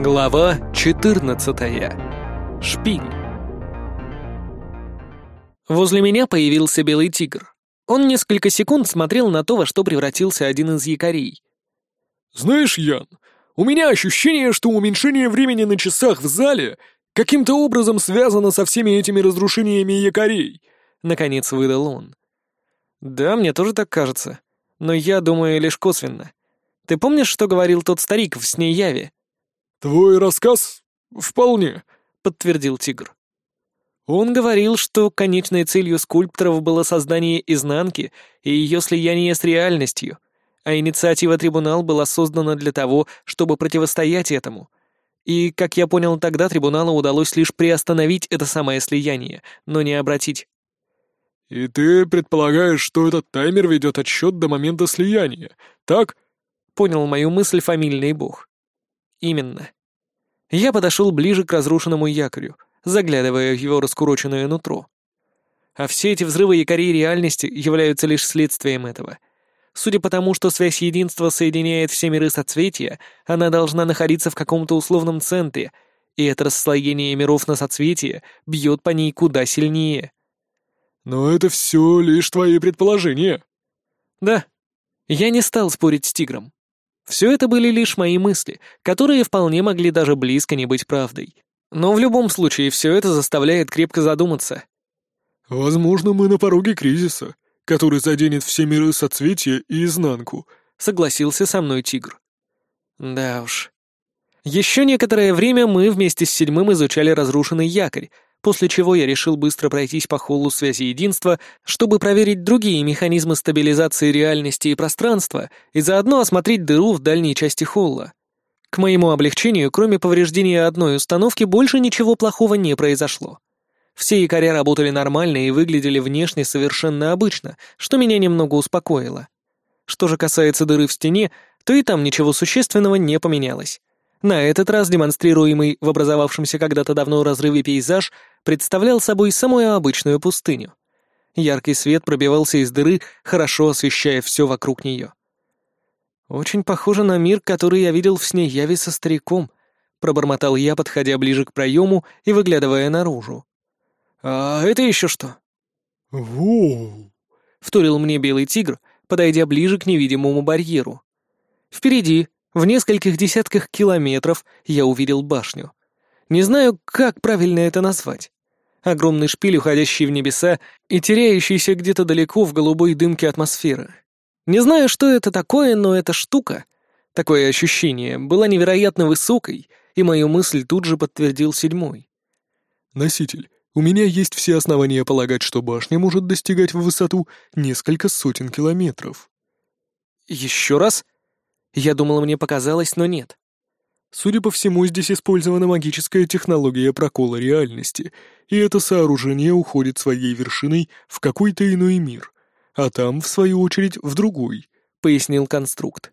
Глава 14. Шпиль. Возле меня появился белый тигр. Он несколько секунд смотрел на то, во что превратился один из якорей. «Знаешь, Ян, у меня ощущение, что уменьшение времени на часах в зале каким-то образом связано со всеми этими разрушениями якорей», — наконец выдал он. «Да, мне тоже так кажется. Но я думаю лишь косвенно. Ты помнишь, что говорил тот старик в сне Яве?» «Твой рассказ? Вполне», — подтвердил тигр. Он говорил, что конечной целью скульпторов было создание изнанки и ее слияние с реальностью, а инициатива трибунал была создана для того, чтобы противостоять этому. И, как я понял, тогда трибуналу удалось лишь приостановить это самое слияние, но не обратить. «И ты предполагаешь, что этот таймер ведет отсчет до момента слияния, так?» — понял мою мысль фамильный бог. Именно. Я подошел ближе к разрушенному якорю, заглядывая в его раскуроченное нутро. А все эти взрывы якорей реальности являются лишь следствием этого. Судя по тому, что связь единства соединяет все миры соцветия, она должна находиться в каком-то условном центре, и это расслоение миров на соцветие бьет по ней куда сильнее. Но это все лишь твои предположения. Да. Я не стал спорить с тигром. Все это были лишь мои мысли, которые вполне могли даже близко не быть правдой. Но в любом случае все это заставляет крепко задуматься. «Возможно, мы на пороге кризиса, который заденет все миры соцветия и изнанку», — согласился со мной тигр. Да уж. Еще некоторое время мы вместе с седьмым изучали разрушенный якорь, после чего я решил быстро пройтись по холлу связи единства, чтобы проверить другие механизмы стабилизации реальности и пространства и заодно осмотреть дыру в дальней части холла. К моему облегчению, кроме повреждения одной установки, больше ничего плохого не произошло. Все якоря работали нормально и выглядели внешне совершенно обычно, что меня немного успокоило. Что же касается дыры в стене, то и там ничего существенного не поменялось. На этот раз демонстрируемый в образовавшемся когда-то давно разрыве пейзаж представлял собой самую обычную пустыню. Яркий свет пробивался из дыры, хорошо освещая все вокруг нее. «Очень похоже на мир, который я видел в сне Яви со стариком», — пробормотал я, подходя ближе к проему и выглядывая наружу. «А это еще что?» «Воу!» — вторил мне белый тигр, подойдя ближе к невидимому барьеру. Впереди, в нескольких десятках километров я увидел башню. Не знаю, как правильно это назвать. Огромный шпиль, уходящий в небеса и теряющийся где-то далеко в голубой дымке атмосферы. Не знаю, что это такое, но эта штука, такое ощущение, была невероятно высокой, и мою мысль тут же подтвердил седьмой. «Носитель, у меня есть все основания полагать, что башня может достигать в высоту несколько сотен километров». «Еще раз?» Я думала, мне показалось, но нет. Судя по всему, здесь использована магическая технология прокола реальности, и это сооружение уходит своей вершиной в какой-то иной мир, а там, в свою очередь, в другой, — пояснил конструкт.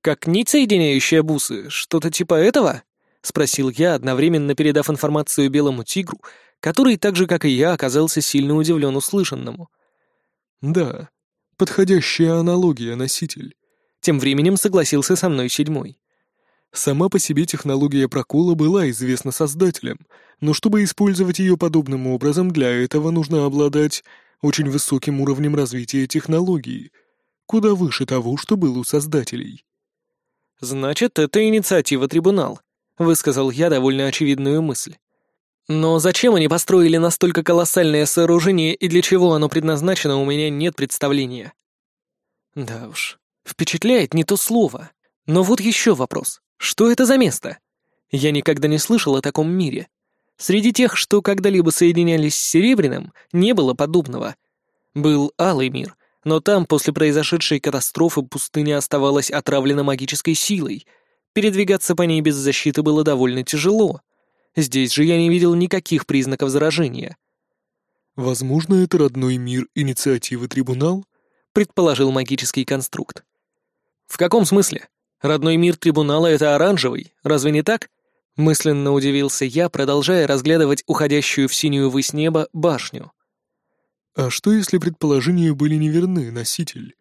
«Как нить, соединяющая бусы, что-то типа этого?» — спросил я, одновременно передав информацию белому тигру, который, так же, как и я, оказался сильно удивлен услышанному. «Да, подходящая аналогия, носитель. Тем временем согласился со мной седьмой. Сама по себе технология прокола была известна создателям, но чтобы использовать ее подобным образом, для этого нужно обладать очень высоким уровнем развития технологии, куда выше того, что было у создателей. «Значит, это инициатива трибунал», — высказал я довольно очевидную мысль. Но зачем они построили настолько колоссальное сооружение и для чего оно предназначено, у меня нет представления. Да уж, Впечатляет не то слово. Но вот еще вопрос. Что это за место? Я никогда не слышал о таком мире. Среди тех, что когда-либо соединялись с Серебряным, не было подобного. Был Алый мир, но там после произошедшей катастрофы пустыня оставалась отравлена магической силой. Передвигаться по ней без защиты было довольно тяжело. Здесь же я не видел никаких признаков заражения. «Возможно, это родной мир инициативы Трибунал?» — предположил магический конструкт. «В каком смысле? Родной мир трибунала — это оранжевый, разве не так?» Мысленно удивился я, продолжая разглядывать уходящую в синюю высь неба башню. «А что, если предположения были неверны, носитель?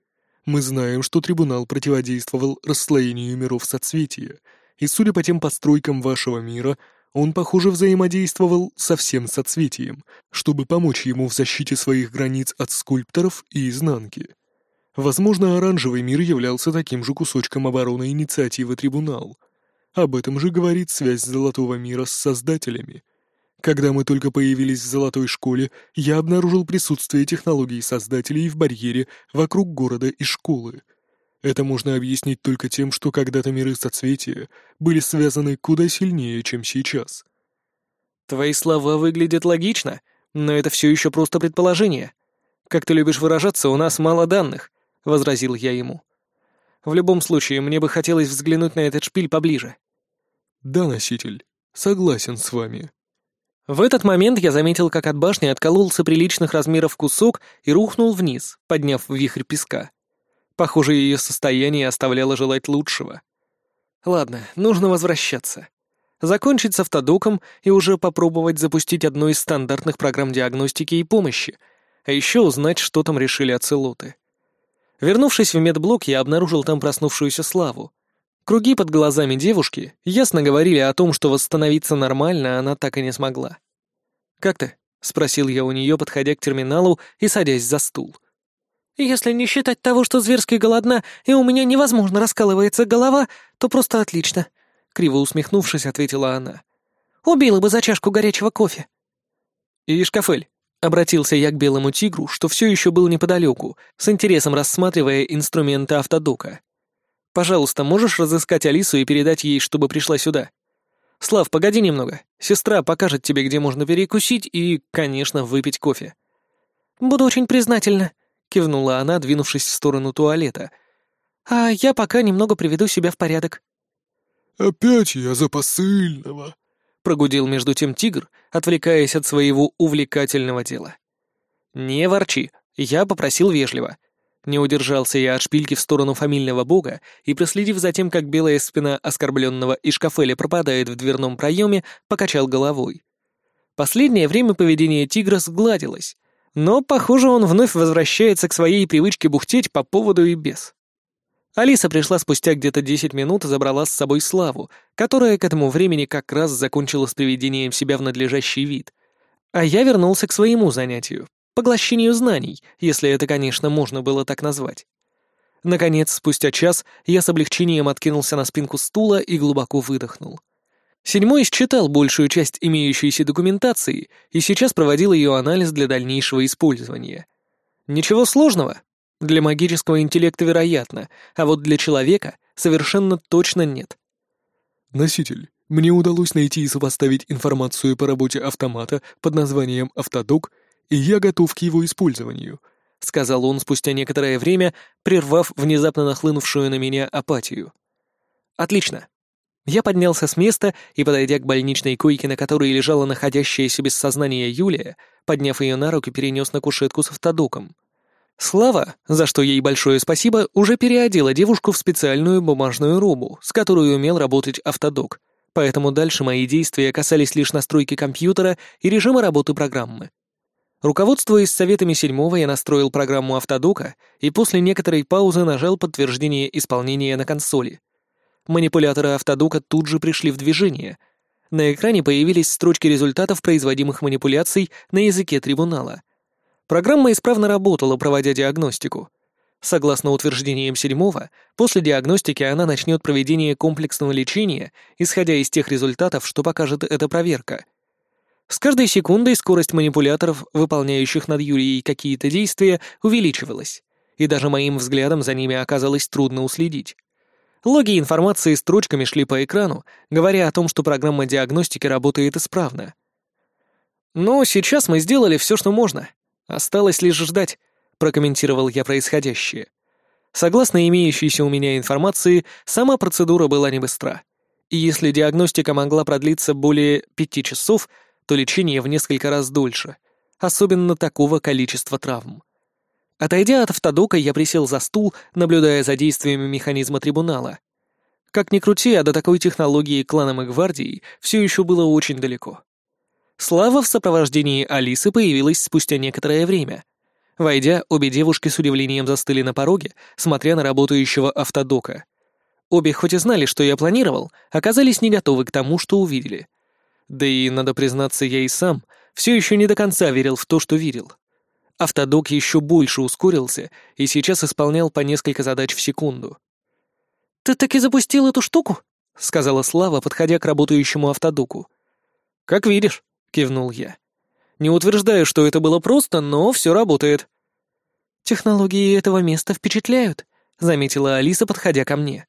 Мы знаем, что трибунал противодействовал расслоению миров соцветия, И судя по тем постройкам вашего мира, он, похоже, взаимодействовал со всем соцветием, чтобы помочь ему в защите своих границ от скульпторов и изнанки. Возможно, оранжевый мир являлся таким же кусочком обороны инициативы Трибунал. Об этом же говорит связь Золотого мира с создателями. Когда мы только появились в Золотой школе, я обнаружил присутствие технологий создателей в барьере вокруг города и школы. Это можно объяснить только тем, что когда-то миры соцветия были связаны куда сильнее, чем сейчас. Твои слова выглядят логично, но это все еще просто предположение. Как ты любишь выражаться, у нас мало данных, — возразил я ему. В любом случае, мне бы хотелось взглянуть на этот шпиль поближе. Да, носитель, согласен с вами. В этот момент я заметил, как от башни откололся приличных размеров кусок и рухнул вниз, подняв вихрь песка. Похоже, ее состояние оставляло желать лучшего. Ладно, нужно возвращаться. Закончить с автодоком и уже попробовать запустить одну из стандартных программ диагностики и помощи, а еще узнать, что там решили оцелоты. Вернувшись в медблок, я обнаружил там проснувшуюся Славу. Круги под глазами девушки ясно говорили о том, что восстановиться нормально она так и не смогла. «Как ты?» — спросил я у нее, подходя к терминалу и садясь за стул. «Если не считать того, что зверски голодна, и у меня невозможно раскалывается голова, то просто отлично», — криво усмехнувшись, ответила она. «Убила бы за чашку горячего кофе». «И шкафель?» Обратился я к белому тигру, что все еще был неподалеку, с интересом рассматривая инструменты автодока. «Пожалуйста, можешь разыскать Алису и передать ей, чтобы пришла сюда? Слав, погоди немного. Сестра покажет тебе, где можно перекусить и, конечно, выпить кофе». «Буду очень признательна», — кивнула она, двинувшись в сторону туалета. «А я пока немного приведу себя в порядок». «Опять я за посыльного», прогудел между тем тигр, отвлекаясь от своего увлекательного дела. «Не ворчи, я попросил вежливо». Не удержался я от шпильки в сторону фамильного бога и, проследив за тем, как белая спина оскорбленного Ишкафеля пропадает в дверном проеме, покачал головой. Последнее время поведение тигра сгладилось, но, похоже, он вновь возвращается к своей привычке бухтеть по поводу и без. Алиса пришла спустя где-то 10 минут и забрала с собой Славу, которая к этому времени как раз закончила с приведением себя в надлежащий вид. А я вернулся к своему занятию — поглощению знаний, если это, конечно, можно было так назвать. Наконец, спустя час, я с облегчением откинулся на спинку стула и глубоко выдохнул. Седьмой считал большую часть имеющейся документации и сейчас проводил ее анализ для дальнейшего использования. Ничего сложного, для магического интеллекта вероятно, а вот для человека совершенно точно нет. Носитель, мне удалось найти и сопоставить информацию по работе автомата под названием «Автодок», и я готов к его использованию, — сказал он спустя некоторое время, прервав внезапно нахлынувшую на меня апатию. «Отлично». Я поднялся с места и, подойдя к больничной койке, на которой лежала находящаяся без сознания Юлия, подняв ее на руки, перенес на кушетку с автодоком. Слава, за что ей большое спасибо, уже переодела девушку в специальную бумажную робу, с которой умел работать автодок, поэтому дальше мои действия касались лишь настройки компьютера и режима работы программы. Руководствуясь советами седьмого, я настроил программу автодока и после некоторой паузы нажал подтверждение исполнения на консоли. Манипуляторы автодока тут же пришли в движение. На экране появились строчки результатов производимых манипуляций на языке трибунала. Программа исправно работала, проводя диагностику. Согласно утверждениям седьмого, после диагностики она начнет проведение комплексного лечения, исходя из тех результатов, что покажет эта проверка. С каждой секундой скорость манипуляторов, выполняющих над Юлией какие-то действия, увеличивалась, и даже моим взглядом за ними оказалось трудно уследить. Логи информации строчками шли по экрану, говоря о том, что программа диагностики работает исправно. «Ну, сейчас мы сделали все, что можно», Осталось лишь ждать, прокомментировал я происходящее. Согласно имеющейся у меня информации, сама процедура была не быстра. И если диагностика могла продлиться более пяти часов, то лечение в несколько раз дольше, особенно такого количества травм. Отойдя от автодока, я присел за стул, наблюдая за действиями механизма трибунала. Как ни крути, а до такой технологии кланом и гвардией все еще было очень далеко. Слава в сопровождении Алисы появилась спустя некоторое время. Войдя, обе девушки с удивлением застыли на пороге, смотря на работающего автодока. Обе, хоть и знали, что я планировал, оказались не готовы к тому, что увидели. Да и, надо признаться, я и сам все еще не до конца верил в то, что видел. Автодок еще больше ускорился и сейчас исполнял по несколько задач в секунду. «Ты таки запустил эту штуку?» — сказала Слава, подходя к работающему автодоку. «Как видишь», — кивнул я. «Не утверждаю, что это было просто, но все работает». «Технологии этого места впечатляют», — заметила Алиса, подходя ко мне.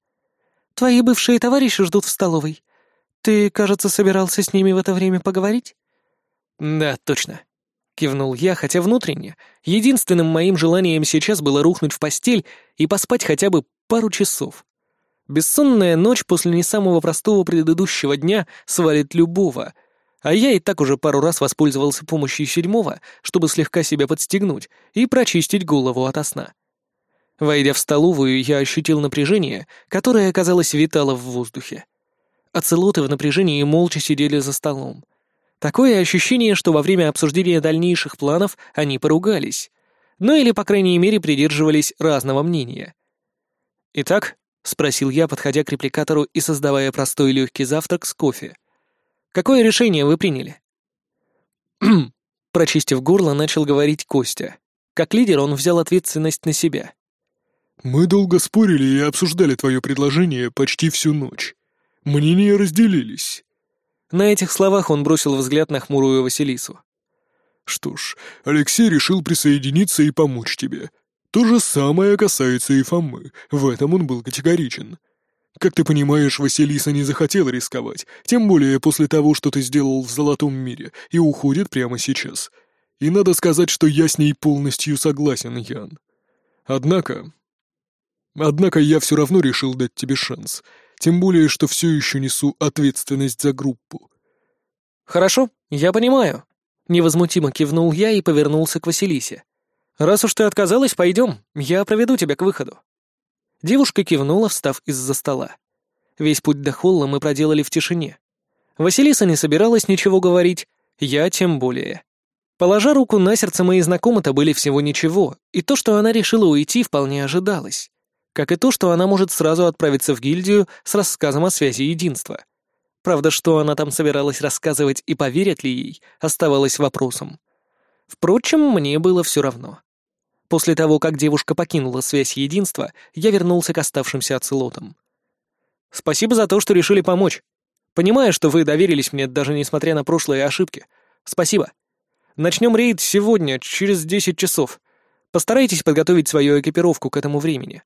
«Твои бывшие товарищи ждут в столовой. Ты, кажется, собирался с ними в это время поговорить?» «Да, точно», — кивнул я, хотя внутренне единственным моим желанием сейчас было рухнуть в постель и поспать хотя бы пару часов. Бессонная ночь после не самого простого предыдущего дня свалит любого, а я и так уже пару раз воспользовался помощью седьмого, чтобы слегка себя подстегнуть и прочистить голову ото сна. Войдя в столовую, я ощутил напряжение, которое, казалось, витало в воздухе. Оцелоты в напряжении молча сидели за столом. Такое ощущение, что во время обсуждения дальнейших планов они поругались. Ну или, по крайней мере, придерживались разного мнения. «Итак», — спросил я, подходя к репликатору и создавая простой легкий завтрак с кофе. «Какое решение вы приняли?» Прочистив горло, начал говорить Костя. Как лидер он взял ответственность на себя. «Мы долго спорили и обсуждали твое предложение почти всю ночь. Мнения разделились». На этих словах он бросил взгляд на хмурую Василису. «Что ж, Алексей решил присоединиться и помочь тебе. То же самое касается и Фомы, в этом он был категоричен. Как ты понимаешь, Василиса не захотела рисковать, тем более после того, что ты сделал в Золотом мире, и уходит прямо сейчас. И надо сказать, что я с ней полностью согласен, Ян. Однако... Однако я все равно решил дать тебе шанс, тем более, что все еще несу ответственность за группу. «Хорошо, я понимаю», — невозмутимо кивнул я и повернулся к Василисе. «Раз уж ты отказалась, пойдем, я проведу тебя к выходу». Девушка кивнула, встав из-за стола. Весь путь до холла мы проделали в тишине. Василиса не собиралась ничего говорить, я тем более. Положа руку на сердце, мои знакомы-то были всего ничего, и то, что она решила уйти, вполне ожидалось. Как и то, что она может сразу отправиться в гильдию с рассказом о связи единства. Правда, что она там собиралась рассказывать и поверят ли ей, оставалось вопросом. Впрочем, мне было все равно. После того, как девушка покинула связь единства, я вернулся к оставшимся оцелотам. «Спасибо за то, что решили помочь. Понимаю, что вы доверились мне, даже несмотря на прошлые ошибки. Спасибо. Начнем рейд сегодня, через 10 часов. Постарайтесь подготовить свою экипировку к этому времени».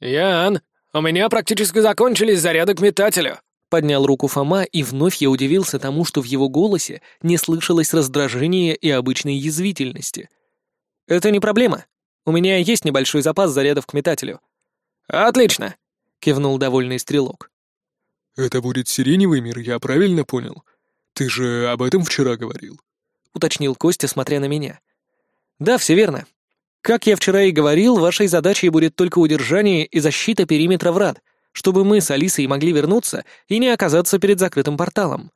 «Ян, у меня практически закончились заряды к метателю», — поднял руку Фома, и вновь я удивился тому, что в его голосе не слышалось раздражения и обычной язвительности. «Это не проблема. У меня есть небольшой запас зарядов к метателю». «Отлично», — кивнул довольный стрелок. «Это будет сиреневый мир, я правильно понял? Ты же об этом вчера говорил», — уточнил Костя, смотря на меня. «Да, все верно. Как я вчера и говорил, вашей задачей будет только удержание и защита периметра врат, чтобы мы с Алисой могли вернуться и не оказаться перед закрытым порталом.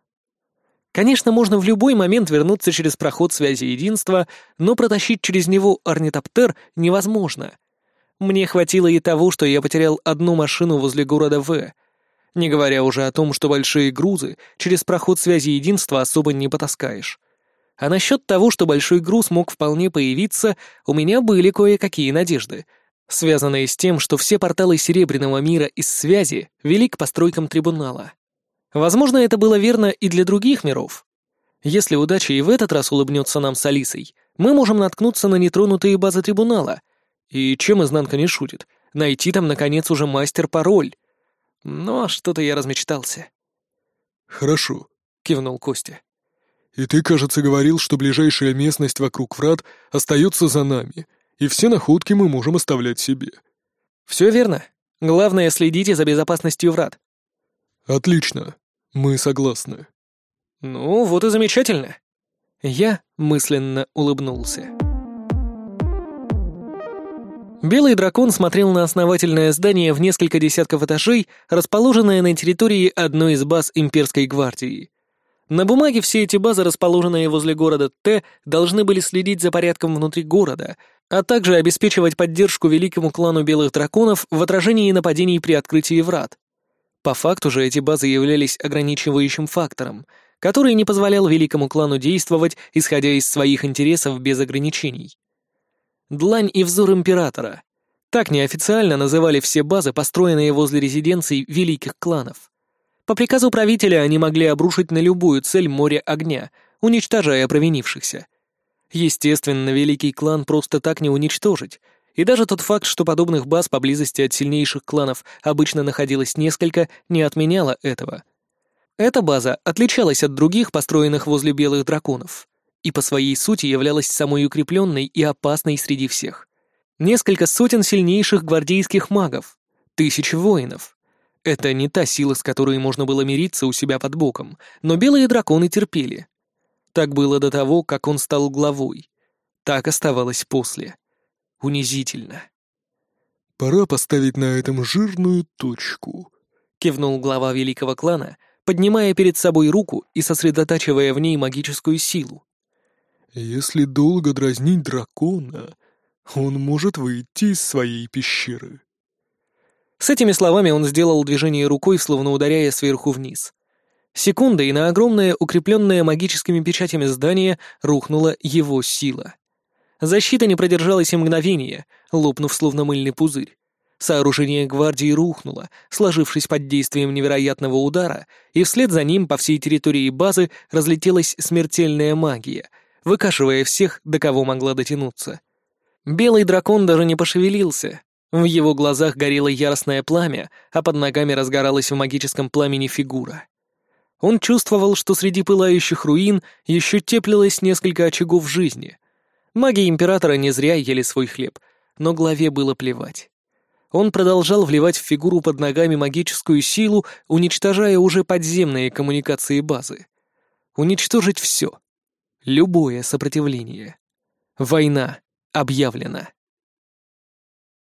Конечно, можно в любой момент вернуться через проход связи единства, но протащить через него орнитоптер невозможно. Мне хватило и того, что я потерял одну машину возле города В, не говоря уже о том, что большие грузы через проход связи единства особо не потаскаешь. А насчет того, что большой груз мог вполне появиться, у меня были кое-какие надежды, связанные с тем, что все порталы Серебряного мира из связи вели к постройкам трибунала. Возможно, это было верно и для других миров. Если удача и в этот раз улыбнется нам с Алисой, мы можем наткнуться на нетронутые базы трибунала. И чем изнанка не шутит, найти там, наконец, уже мастер-пароль. Но что-то я размечтался. «Хорошо», — кивнул Костя. «И ты, кажется, говорил, что ближайшая местность вокруг врат остается за нами, и все находки мы можем оставлять себе». «Все верно. Главное, следите за безопасностью врат. «Отлично. Мы согласны». «Ну, вот и замечательно». Я мысленно улыбнулся. Белый дракон смотрел на основательное здание в несколько десятков этажей, расположенное на территории одной из баз имперской гвардии. На бумаге все эти базы, расположенные возле города Т, должны были следить за порядком внутри города, а также обеспечивать поддержку великому клану белых драконов в отражении нападений при открытии врат. По факту же эти базы являлись ограничивающим фактором, который не позволял великому клану действовать, исходя из своих интересов без ограничений. Длань и взор императора. Так неофициально называли все базы, построенные возле резиденций великих кланов. По приказу правителя они могли обрушить на любую цель море огня, уничтожая провинившихся. Естественно, великий клан просто так не уничтожить, и даже тот факт, что подобных баз поблизости от сильнейших кланов обычно находилось несколько, не отменяло этого. Эта база отличалась от других, построенных возле белых драконов, и по своей сути являлась самой укрепленной и опасной среди всех. Несколько сотен сильнейших гвардейских магов, тысячи воинов. Это не та сила, с которой можно было мириться у себя под боком, но белые драконы терпели. Так было до того, как он стал главой. Так оставалось после. Унизительно. «Пора поставить на этом жирную точку», — кивнул глава великого клана, поднимая перед собой руку и сосредотачивая в ней магическую силу. «Если долго дразнить дракона, он может выйти из своей пещеры». С этими словами он сделал движение рукой, словно ударяя сверху вниз. Секунда, и на огромное, укрепленное магическими печатями здание рухнула его сила. Защита не продержалась и мгновения, лопнув словно мыльный пузырь. Сооружение гвардии рухнуло, сложившись под действием невероятного удара, и вслед за ним по всей территории базы разлетелась смертельная магия, выкашивая всех, до кого могла дотянуться. Белый дракон даже не пошевелился. В его глазах горело яростное пламя, а под ногами разгоралась в магическом пламени фигура. Он чувствовал, что среди пылающих руин еще теплилось несколько очагов жизни. Маги Императора не зря ели свой хлеб, но главе было плевать. Он продолжал вливать в фигуру под ногами магическую силу, уничтожая уже подземные коммуникации базы. Уничтожить все. Любое сопротивление. Война объявлена.